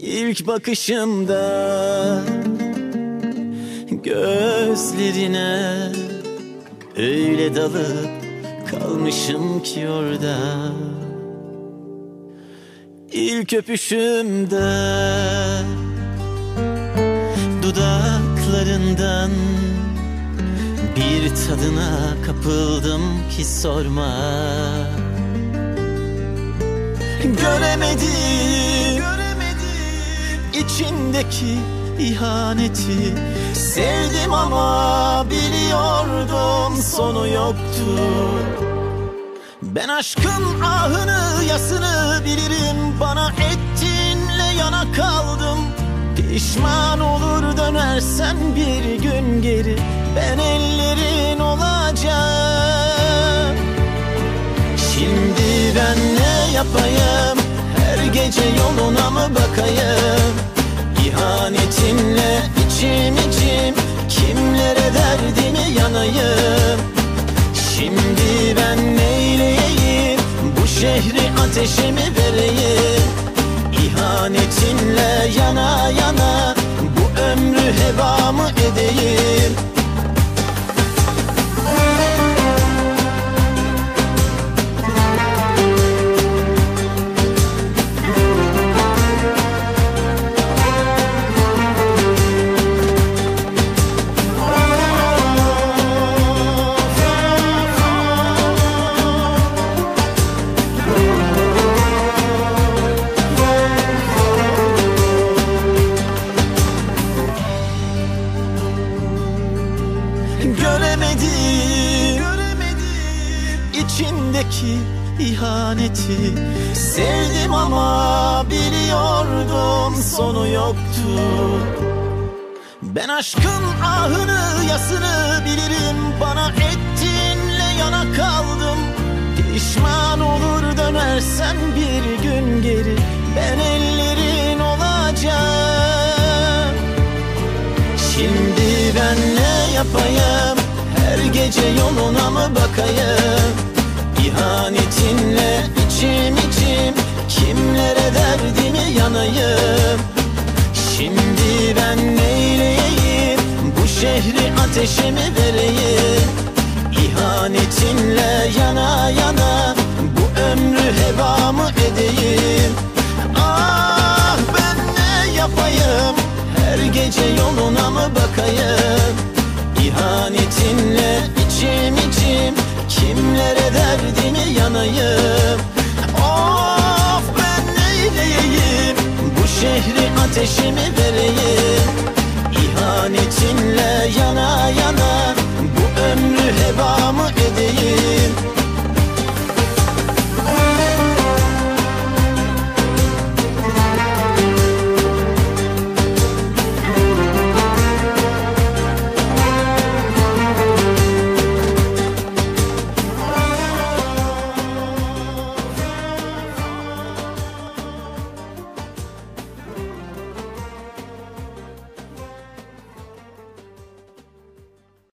İlk bakışımda gözlerine öyle dalıp kalmışım ki orada. İlk öpüşümde dudaklarından bir tadına kapıldım ki sorma. Göremedim, içindeki ihaneti. Sevdim ama biliyordum sonu yoktu. Ben aşkın ahını yasını bilirim. Bana ettiğinle yana kaldım. Pişman olur dönersen bir gün geri. Ben ellerin olacağım Şimdi ben ne yapayım? Her gece yoluna mı bakayım İhanetinle içim içim Kimlere derdimi yanayım? Şimdi ben neyleyeyim Bu şehri ateşe mi vereyim? İhanetinle yana yana Bu ömrü heba mı edeyim Göremedim, içindeki ihaneti. Sevdim ama biliyordum sonu yoktu. Ben aşkın ahını yasını bilirim. Bana ettiğinle yana kaldım. Pişman olur dönersen bir gün geri. Ben ellerin olacağım. Şimdi ben ne yapayım gece yoluna mı bakayım? İhanetinle içim içim Kimlere derdimi yanayım? Şimdi ben neyleyeyim Bu şehri ateşe mi vereyim? İhanetinle yana yana Bu ömrü heba mı edeyim? Ah ben ne yapayım? Her gece yoluna mı bakayım içim içim Kimlere derdimi yanayım? Of ben neyleyeyim Bu şehri ateşe mi vereyim İhanetinle yana yana Bu ömrü heba mı edeyim